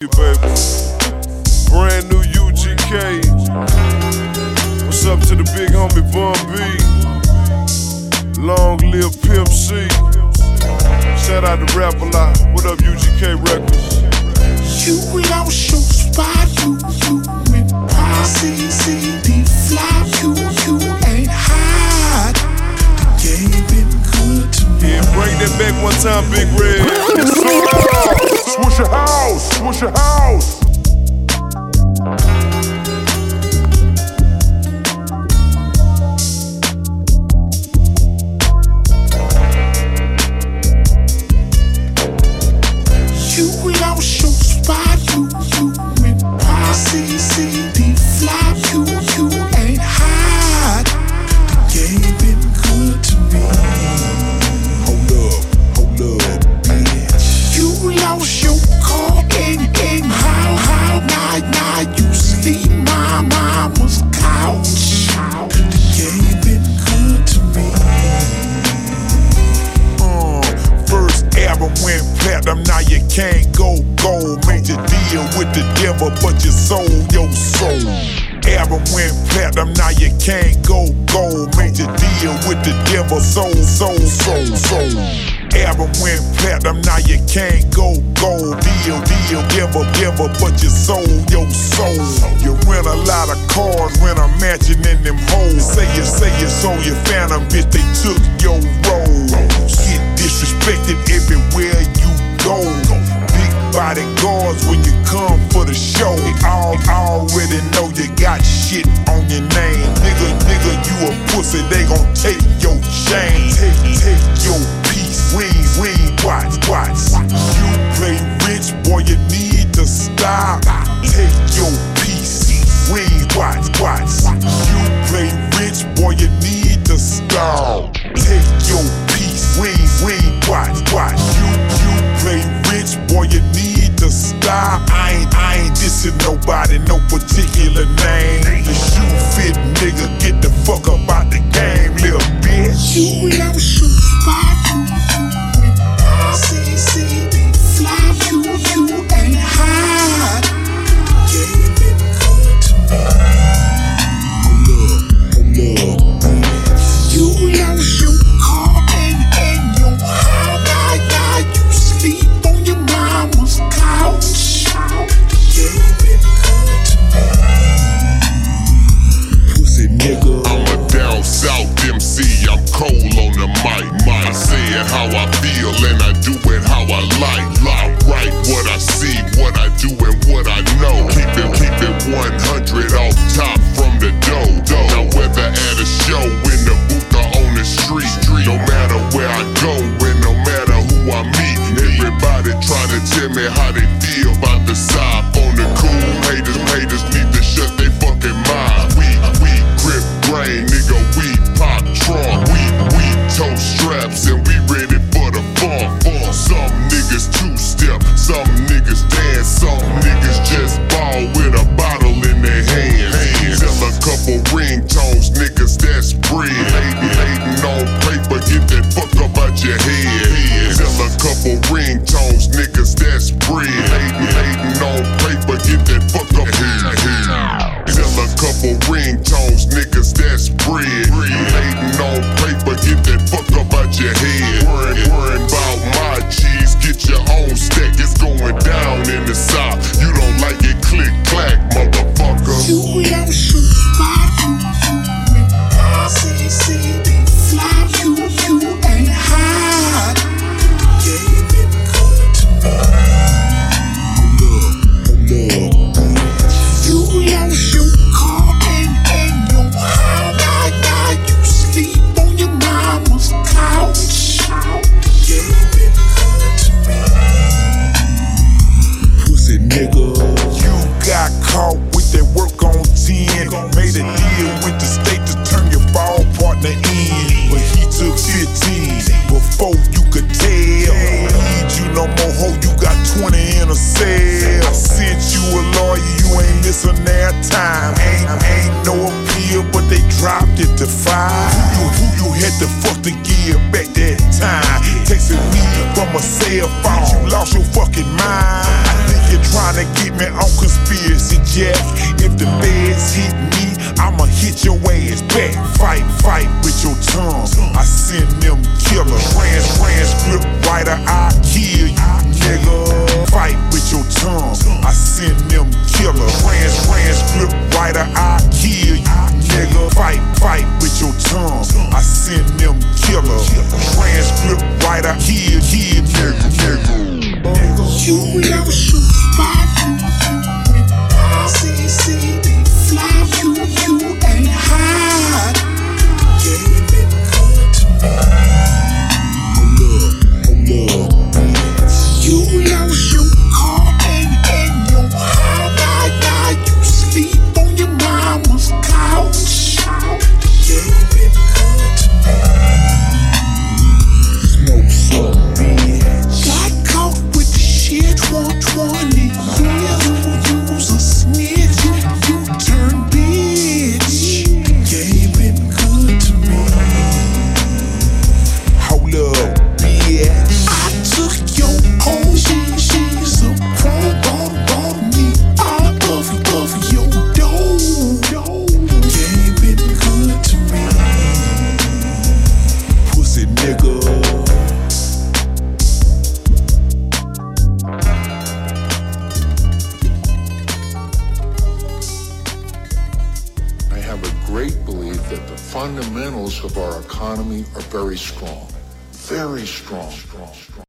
baby. Brand new UGK. What's up to the big homie Bun B? Long live Pimp C. Shout out to Rap a lot. What up, UGK Records? You lost your spot, you, you with posse, CD fly, you, you ain't hot. The game been good to me. Yeah, bring that back one time, Big Red. Swishahouse, swish your house. My mama's couch. Been good to me. Uh, first went platinum, now you can't go gold. Major deal with the devil, but you sold your soul. Went platinum, now you can't go gold. Deal with the devil, soul, soul, soul, soul. Album went platinum, now you can't go gold. Deal, deal, give up, give up, but you sold your soul. You rent a lot of cars, a mansion in them hoes. Say you, say you sold your phantom, bitch, they took your role. Get disrespected everywhere you go. Big bodyguards when you come for the show. They all already know you got shit on your name. Nigga, nigga, you a pussy, they gon' boy, you need to stop. Take your piece. Ring, ring, watch, watch. You, you play rich, boy, you need to stop. I ain't, I ain't dissing nobody, no particular And I do it how I like. I write what I see, what I do and what I know. Keep it, keep it 100 off top from the dough. Now whether at a show, in the booth or on the street, no matter where I go and no matter who I meet, everybody try to tell me how they had to fuck to give back that time? Texting me from a cell phone, you lost your fucking mind. I think You're trying to get me on conspiracy, Jack. If the feds hit me, I'ma hit your ass back. Fight, fight with your tongue. I send them killers. Trans, transcript writer, I kill you, nigga. You never fundamentals of our economy are very strong. Very strong. strong, strong.